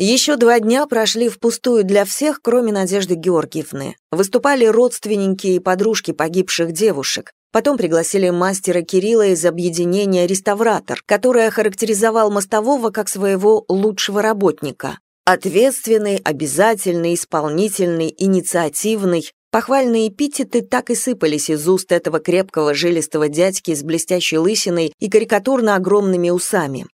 Еще два дня прошли впустую для всех, кроме Надежды Георгиевны. Выступали родственники и подружки погибших девушек. Потом пригласили мастера Кирилла из объединения «Реставратор», который охарактеризовал Мостового как своего лучшего работника. Ответственный, обязательный, исполнительный, инициативный. Похвальные эпитеты так и сыпались из уст этого крепкого жилистого дядьки с блестящей лысиной и карикатурно огромными усами.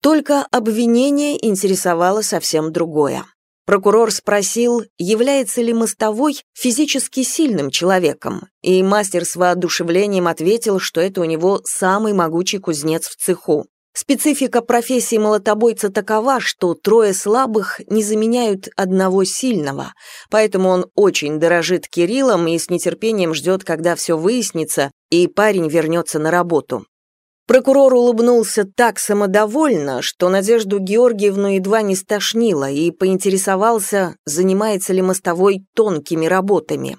Только обвинение интересовало совсем другое. Прокурор спросил, является ли мостовой физически сильным человеком, и мастер с воодушевлением ответил, что это у него самый могучий кузнец в цеху. Специфика профессии молотобойца такова, что трое слабых не заменяют одного сильного, поэтому он очень дорожит Кириллом и с нетерпением ждет, когда все выяснится, и парень вернется на работу. Прокурор улыбнулся так самодовольно, что Надежду Георгиевну едва не стошнило и поинтересовался, занимается ли мостовой тонкими работами.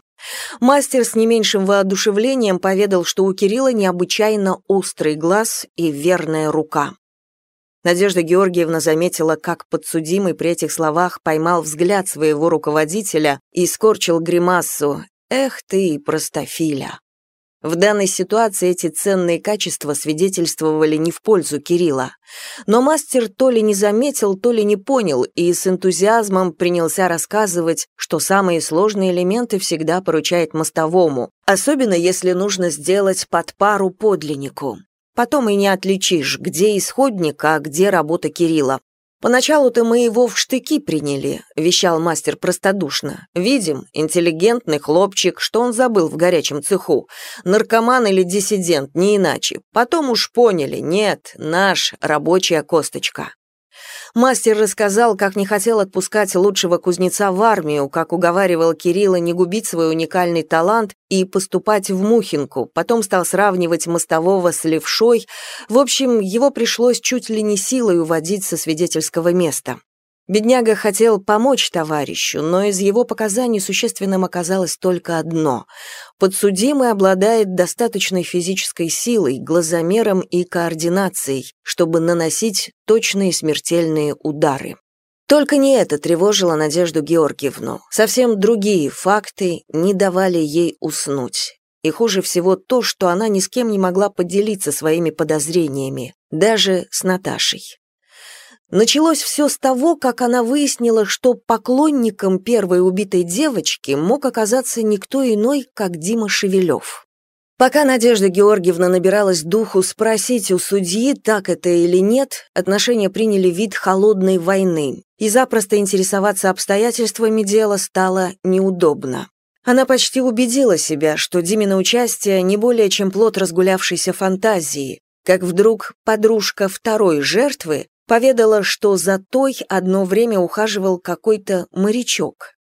Мастер с не меньшим воодушевлением поведал, что у Кирилла необычайно острый глаз и верная рука. Надежда Георгиевна заметила, как подсудимый при этих словах поймал взгляд своего руководителя и скорчил гримасу «Эх ты, простофиля!». В данной ситуации эти ценные качества свидетельствовали не в пользу Кирилла. Но мастер то ли не заметил, то ли не понял и с энтузиазмом принялся рассказывать, что самые сложные элементы всегда поручает мостовому, особенно если нужно сделать под пару подлиннику. Потом и не отличишь, где исходник, а где работа Кирилла. «Поначалу-то мы его в штыки приняли», — вещал мастер простодушно. «Видим, интеллигентный хлопчик, что он забыл в горячем цеху. Наркоман или диссидент, не иначе. Потом уж поняли, нет, наш, рабочая косточка». Мастер рассказал, как не хотел отпускать лучшего кузнеца в армию, как уговаривал Кирилла не губить свой уникальный талант и поступать в Мухинку, потом стал сравнивать мостового с левшой. В общем, его пришлось чуть ли не силой уводить со свидетельского места. Бедняга хотел помочь товарищу, но из его показаний существенным оказалось только одно. Подсудимый обладает достаточной физической силой, глазомером и координацией, чтобы наносить точные смертельные удары. Только не это тревожило Надежду Георгиевну. Совсем другие факты не давали ей уснуть. И хуже всего то, что она ни с кем не могла поделиться своими подозрениями, даже с Наташей. Началось все с того, как она выяснила, что поклонником первой убитой девочки мог оказаться никто иной, как Дима Шевелев. Пока Надежда Георгиевна набиралась духу спросить у судьи, так это или нет, отношения приняли вид холодной войны, и запросто интересоваться обстоятельствами дела стало неудобно. Она почти убедила себя, что Димина участие не более чем плод разгулявшейся фантазии, как вдруг подружка второй жертвы поведала, что за той одно время ухаживал какой-то морячок.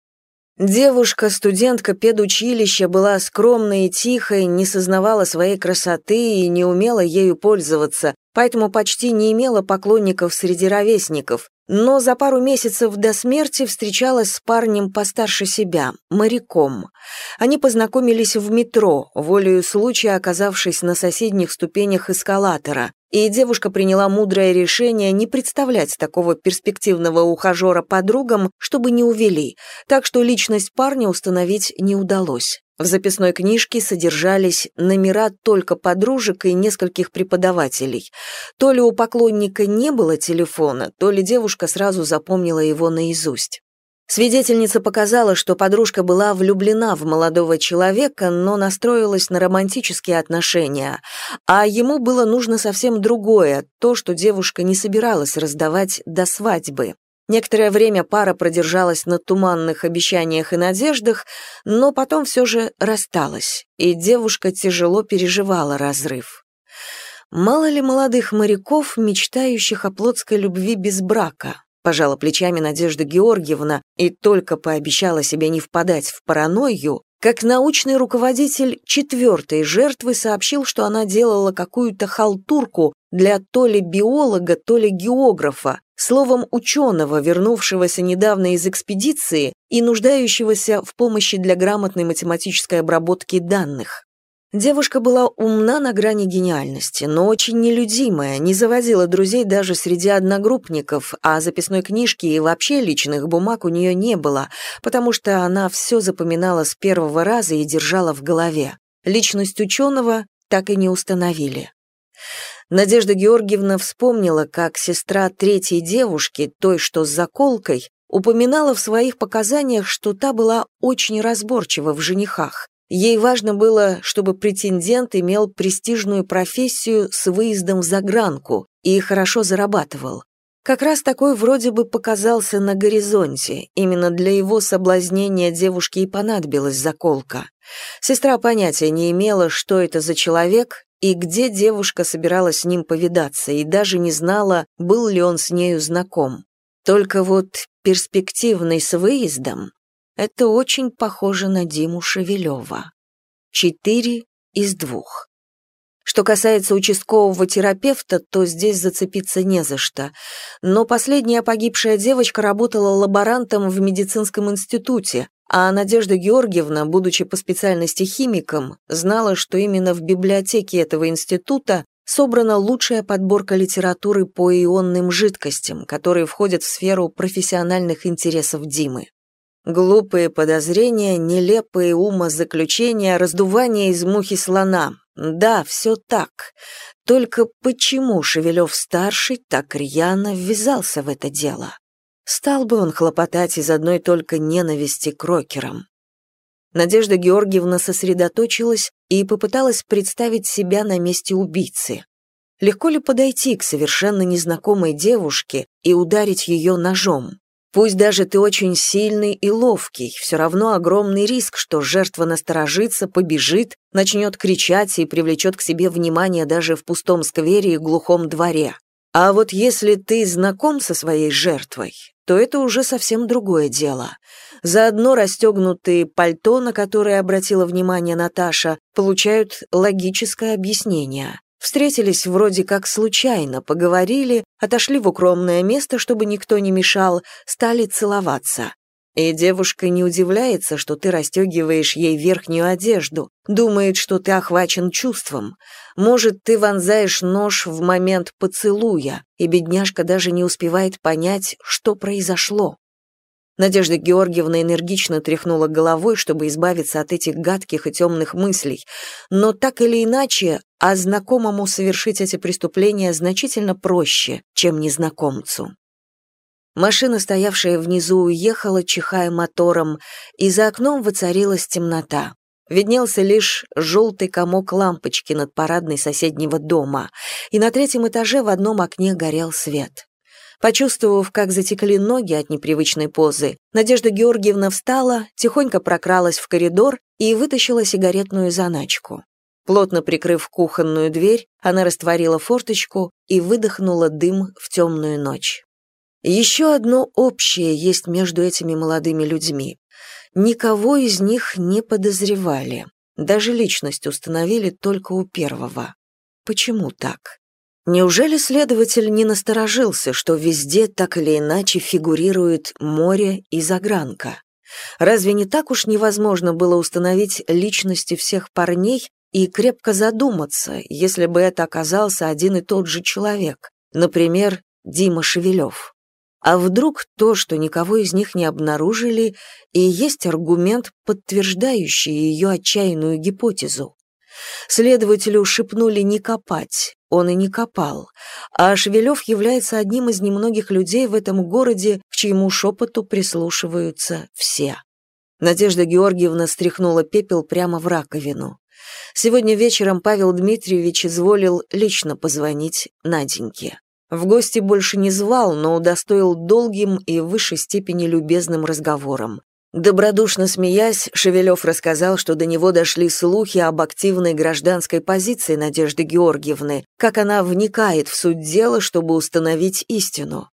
Девушка, студентка педучилища, была скромной и тихой, не сознавала своей красоты и не умела ею пользоваться, поэтому почти не имела поклонников среди ровесников, но за пару месяцев до смерти встречалась с парнем постарше себя, моряком. Они познакомились в метро, волею случая оказавшись на соседних ступенях эскалатора, и девушка приняла мудрое решение не представлять такого перспективного ухажера подругам, чтобы не увели, так что личность парня установить не удалось. В записной книжке содержались номера только подружек и нескольких преподавателей. То ли у поклонника не было телефона, то ли девушка сразу запомнила его наизусть. Свидетельница показала, что подружка была влюблена в молодого человека, но настроилась на романтические отношения, а ему было нужно совсем другое, то, что девушка не собиралась раздавать до свадьбы. Некоторое время пара продержалась на туманных обещаниях и надеждах, но потом все же рассталась, и девушка тяжело переживала разрыв. Мало ли молодых моряков, мечтающих о плотской любви без брака, пожала плечами Надежда Георгиевна и только пообещала себе не впадать в паранойю, как научный руководитель четвертой жертвы сообщил, что она делала какую-то халтурку для то ли биолога, то ли географа, словом ученого, вернувшегося недавно из экспедиции и нуждающегося в помощи для грамотной математической обработки данных. Девушка была умна на грани гениальности, но очень нелюдимая, не заводила друзей даже среди одногруппников, а записной книжки и вообще личных бумаг у нее не было, потому что она все запоминала с первого раза и держала в голове. Личность ученого так и не установили. Надежда Георгиевна вспомнила, как сестра третьей девушки, той, что с заколкой, упоминала в своих показаниях, что та была очень разборчива в женихах. Ей важно было, чтобы претендент имел престижную профессию с выездом в загранку и хорошо зарабатывал. Как раз такой вроде бы показался на горизонте. Именно для его соблазнения девушке и понадобилась заколка. Сестра понятия не имела, что это за человек и где девушка собиралась с ним повидаться, и даже не знала, был ли он с нею знаком. Только вот перспективный с выездом это очень похоже на Диму Шевелева. Четыре из двух. Что касается участкового терапевта, то здесь зацепиться не за что. Но последняя погибшая девочка работала лаборантом в медицинском институте, а Надежда Георгиевна, будучи по специальности химиком, знала, что именно в библиотеке этого института собрана лучшая подборка литературы по ионным жидкостям, которые входят в сферу профессиональных интересов Димы. Глупые подозрения, нелепые умозаключения, раздувание из мухи слона. Да, все так. Только почему Шевелев-старший так рьяно ввязался в это дело? Стал бы он хлопотать из одной только ненависти к рокерам. Надежда Георгиевна сосредоточилась и попыталась представить себя на месте убийцы. Легко ли подойти к совершенно незнакомой девушке и ударить ее ножом? Пусть даже ты очень сильный и ловкий, все равно огромный риск, что жертва насторожится, побежит, начнет кричать и привлечет к себе внимание даже в пустом сквере и глухом дворе. А вот если ты знаком со своей жертвой, то это уже совсем другое дело. Заодно расстегнутые пальто, на которое обратила внимание Наташа, получают логическое объяснение. Встретились вроде как случайно, поговорили, отошли в укромное место, чтобы никто не мешал, стали целоваться. И девушка не удивляется, что ты расстегиваешь ей верхнюю одежду, думает, что ты охвачен чувством. Может, ты вонзаешь нож в момент поцелуя, и бедняжка даже не успевает понять, что произошло. Надежда Георгиевна энергично тряхнула головой, чтобы избавиться от этих гадких и темных мыслей, но так или иначе, а знакомому совершить эти преступления значительно проще, чем незнакомцу. Машина, стоявшая внизу, уехала, чихая мотором, и за окном воцарилась темнота. Виднелся лишь желтый комок лампочки над парадной соседнего дома, и на третьем этаже в одном окне горел свет. Почувствовав, как затекли ноги от непривычной позы, Надежда Георгиевна встала, тихонько прокралась в коридор и вытащила сигаретную заначку. Плотно прикрыв кухонную дверь, она растворила форточку и выдохнула дым в темную ночь. Еще одно общее есть между этими молодыми людьми. Никого из них не подозревали. Даже личность установили только у первого. Почему так? Неужели следователь не насторожился, что везде так или иначе фигурирует море и загранка? Разве не так уж невозможно было установить личности всех парней и крепко задуматься, если бы это оказался один и тот же человек, например, Дима Шевелев? А вдруг то, что никого из них не обнаружили, и есть аргумент, подтверждающий ее отчаянную гипотезу? Следователю шепнули не копать, он и не копал, а Шевелев является одним из немногих людей в этом городе, к чьему шепоту прислушиваются все. Надежда Георгиевна стряхнула пепел прямо в раковину. Сегодня вечером Павел Дмитриевич изволил лично позвонить Наденьке. В гости больше не звал, но удостоил долгим и в высшей степени любезным разговором. Добродушно смеясь, Шевелев рассказал, что до него дошли слухи об активной гражданской позиции Надежды Георгиевны, как она вникает в суть дела, чтобы установить истину.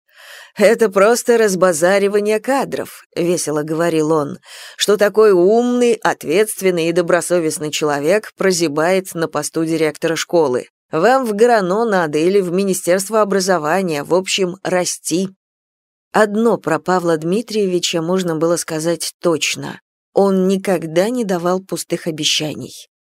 «Это просто разбазаривание кадров», — весело говорил он, «что такой умный, ответственный и добросовестный человек прозябает на посту директора школы. Вам в ГРАНО надо или в Министерство образования, в общем, расти, Одно про Павла Дмитриевича можно было сказать точно. Он никогда не давал пустых обещаний.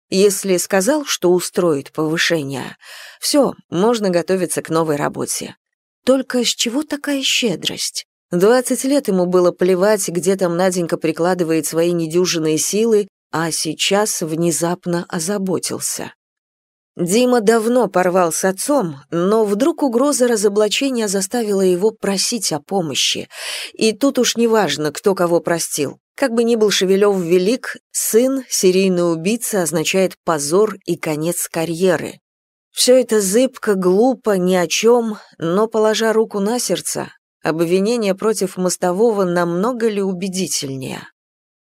Если сказал, что устроит повышение, все, можно готовиться к новой работе. Только с чего такая щедрость? Двадцать лет ему было плевать, где там Наденька прикладывает свои недюжинные силы, а сейчас внезапно озаботился. Дима давно порвал с отцом, но вдруг угроза разоблачения заставила его просить о помощи. И тут уж не важно, кто кого простил. Как бы ни был Шевелев велик, сын, серийный убийца, означает позор и конец карьеры. Все это зыбко, глупо, ни о чем, но, положа руку на сердце, обвинение против мостового намного ли убедительнее.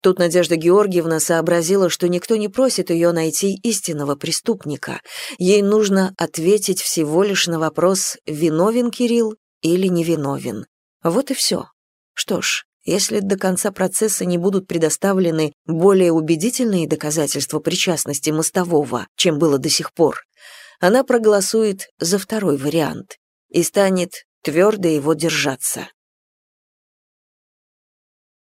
Тут Надежда Георгиевна сообразила, что никто не просит ее найти истинного преступника. Ей нужно ответить всего лишь на вопрос, виновен Кирилл или невиновен. Вот и все. Что ж, если до конца процесса не будут предоставлены более убедительные доказательства причастности мостового, чем было до сих пор, она проголосует за второй вариант и станет твердо его держаться.